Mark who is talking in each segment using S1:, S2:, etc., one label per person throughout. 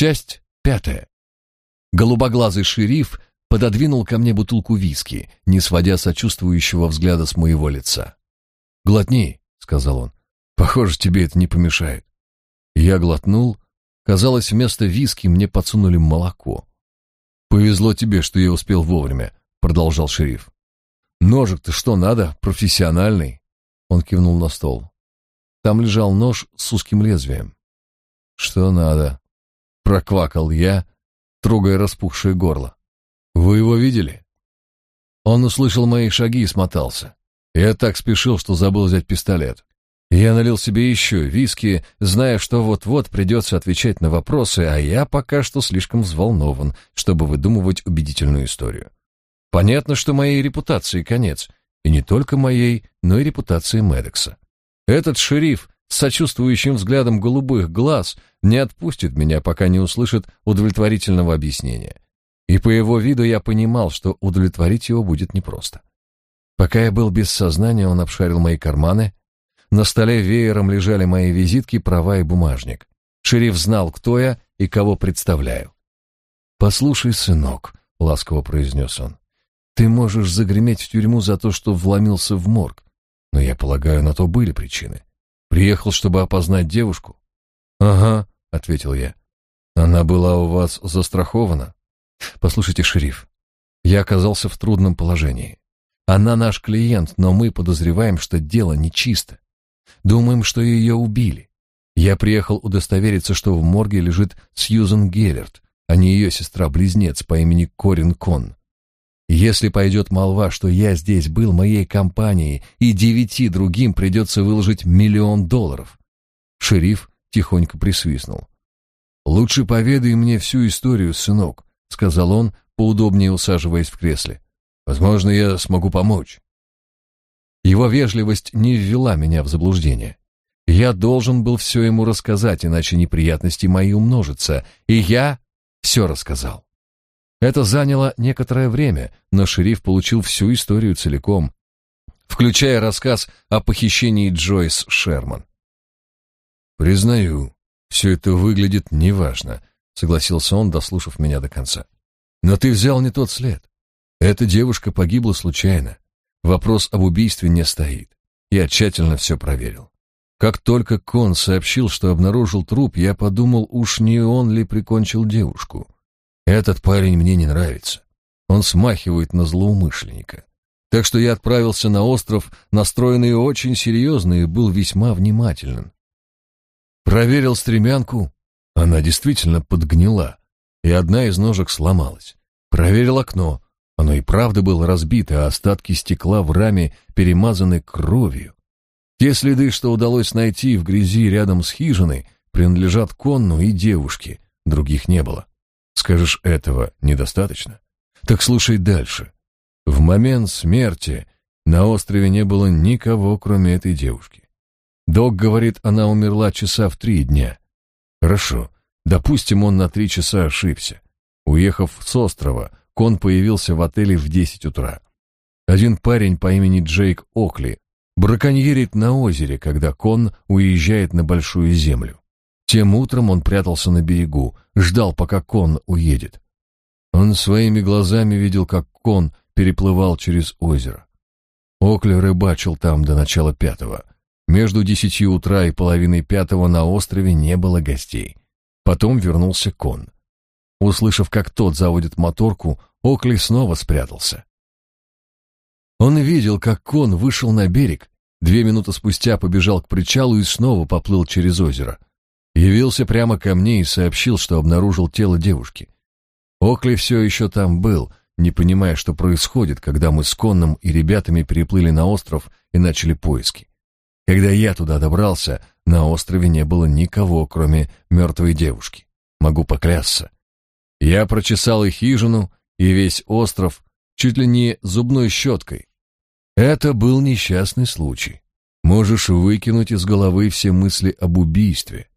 S1: Часть пятая. Голубоглазый шериф пододвинул ко мне бутылку виски, не сводя сочувствующего взгляда с моего лица. «Глотни», — сказал он. «Похоже, тебе это не помешает». Я глотнул. Казалось, вместо виски мне подсунули молоко. «Повезло тебе, что я успел вовремя», — продолжал шериф. «Ножик-то что надо? Профессиональный?» Он кивнул на стол. Там лежал нож с узким лезвием. «Что надо?» — проквакал я, трогая распухшее горло. «Вы его видели?» Он услышал мои шаги и смотался. Я так спешил, что забыл взять пистолет. Я налил себе еще виски, зная, что вот-вот придется отвечать на вопросы, а я пока что слишком взволнован, чтобы выдумывать убедительную историю. Понятно, что моей репутации конец, и не только моей, но и репутации Медекса. Этот шериф с сочувствующим взглядом голубых глаз не отпустит меня, пока не услышит удовлетворительного объяснения. И по его виду я понимал, что удовлетворить его будет непросто. Пока я был без сознания, он обшарил мои карманы. На столе веером лежали мои визитки, права и бумажник. Шериф знал, кто я и кого представляю. «Послушай, сынок», — ласково произнес он, — «ты можешь загреметь в тюрьму за то, что вломился в морг. Но я полагаю, на то были причины. Приехал, чтобы опознать девушку?» «Ага», — ответил я. «Она была у вас застрахована?» «Послушайте, шериф, я оказался в трудном положении. Она наш клиент, но мы подозреваем, что дело нечисто. Думаем, что ее убили. Я приехал удостовериться, что в морге лежит Сьюзен Геллерт, а не ее сестра-близнец по имени Корин Кон. Если пойдет молва, что я здесь был моей компанией, и девяти другим придется выложить миллион долларов. Шериф тихонько присвистнул. «Лучше поведай мне всю историю, сынок», — сказал он, поудобнее усаживаясь в кресле. Возможно, я смогу помочь. Его вежливость не ввела меня в заблуждение. Я должен был все ему рассказать, иначе неприятности мои умножатся, и я все рассказал. Это заняло некоторое время, но шериф получил всю историю целиком, включая рассказ о похищении Джойс Шерман. «Признаю, все это выглядит неважно», — согласился он, дослушав меня до конца. «Но ты взял не тот след. Эта девушка погибла случайно. Вопрос об убийстве не стоит. Я тщательно все проверил. Как только Кон сообщил, что обнаружил труп, я подумал, уж не он ли прикончил девушку. Этот парень мне не нравится. Он смахивает на злоумышленника. Так что я отправился на остров, настроенный очень серьезно и был весьма внимателен. Проверил стремянку. Она действительно подгнила, и одна из ножек сломалась. Проверил окно. Оно и правда было разбито, а остатки стекла в раме перемазаны кровью. Те следы, что удалось найти в грязи рядом с хижиной, принадлежат Конну и девушке, других не было. Скажешь, этого недостаточно? Так слушай дальше. В момент смерти на острове не было никого, кроме этой девушки. Док говорит, она умерла часа в три дня. Хорошо, допустим, он на три часа ошибся. Уехав с острова, Кон появился в отеле в 10 утра. Один парень по имени Джейк Окли браконьерит на озере, когда Кон уезжает на Большую Землю. Тем утром он прятался на берегу, ждал, пока Кон уедет. Он своими глазами видел, как Кон переплывал через озеро. Окли рыбачил там до начала пятого. Между десятью утра и половиной пятого на острове не было гостей. Потом вернулся Кон. Услышав, как тот заводит моторку, Окли снова спрятался. Он видел, как кон вышел на берег, две минуты спустя побежал к причалу и снова поплыл через озеро. Явился прямо ко мне и сообщил, что обнаружил тело девушки. Окли все еще там был, не понимая, что происходит, когда мы с Конном и ребятами переплыли на остров и начали поиски. Когда я туда добрался, на острове не было никого, кроме мертвой девушки. Могу поклясться. Я прочесал и хижину, и весь остров чуть ли не зубной щеткой. Это был несчастный случай. Можешь выкинуть из головы все мысли об убийстве.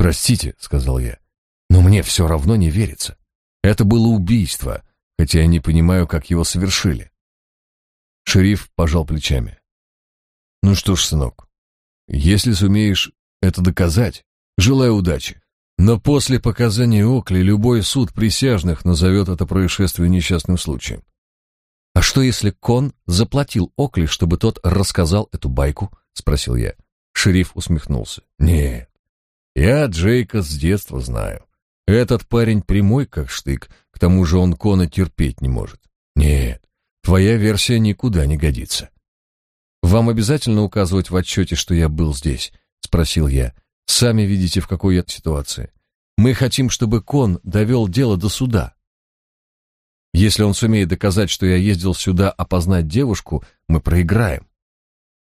S1: «Простите», — сказал я, — «но мне все равно не верится. Это было убийство, хотя я не понимаю, как его совершили». Шериф пожал плечами. «Ну что ж, сынок, если сумеешь это доказать, желаю удачи. Но после показаний Окли любой суд присяжных назовет это происшествие несчастным случаем.
S2: «А что, если Кон заплатил Окли, чтобы тот рассказал эту байку?» — спросил я.
S1: Шериф усмехнулся. «Нет, я Джейка с детства знаю. Этот парень прямой, как штык, к тому же он Кона терпеть не может. Нет, твоя версия никуда не годится».
S2: «Вам обязательно указывать в отчете, что я был здесь?» — спросил я. Сами видите, в какой я ситуации. Мы хотим, чтобы Кон довел дело до суда. Если он сумеет доказать, что я ездил сюда опознать девушку, мы проиграем.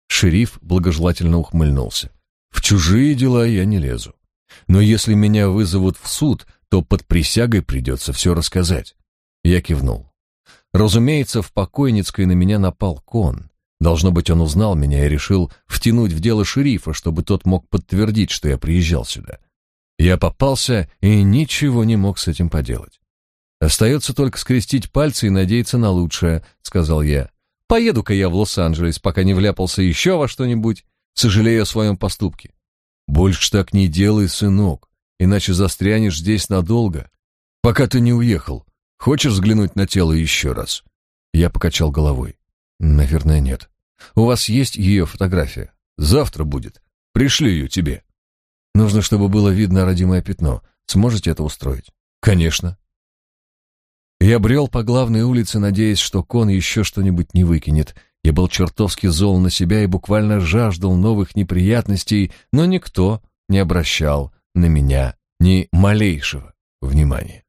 S1: Шериф благожелательно ухмыльнулся. В чужие дела я не лезу. Но если меня вызовут в суд, то под присягой придется все рассказать. Я кивнул. Разумеется, в покойницкой на меня напал Кон. Должно быть, он узнал меня и решил втянуть в дело шерифа, чтобы тот мог подтвердить, что я приезжал сюда. Я попался и ничего не мог с этим поделать. «Остается только скрестить пальцы и надеяться на лучшее», — сказал я. «Поеду-ка я в Лос-Анджелес, пока не вляпался еще во что-нибудь, сожалею о своем поступке». «Больше так не делай, сынок, иначе застрянешь здесь надолго, пока ты не уехал. Хочешь взглянуть на тело еще раз?» Я покачал головой. «Наверное, нет. У вас есть ее фотография? Завтра будет. Пришли ее тебе. Нужно, чтобы было видно родимое пятно. Сможете это устроить? Конечно. Я брел по главной улице, надеясь, что кон еще что-нибудь не выкинет. Я был чертовски зол на себя и буквально жаждал новых неприятностей, но никто не обращал на меня ни малейшего внимания.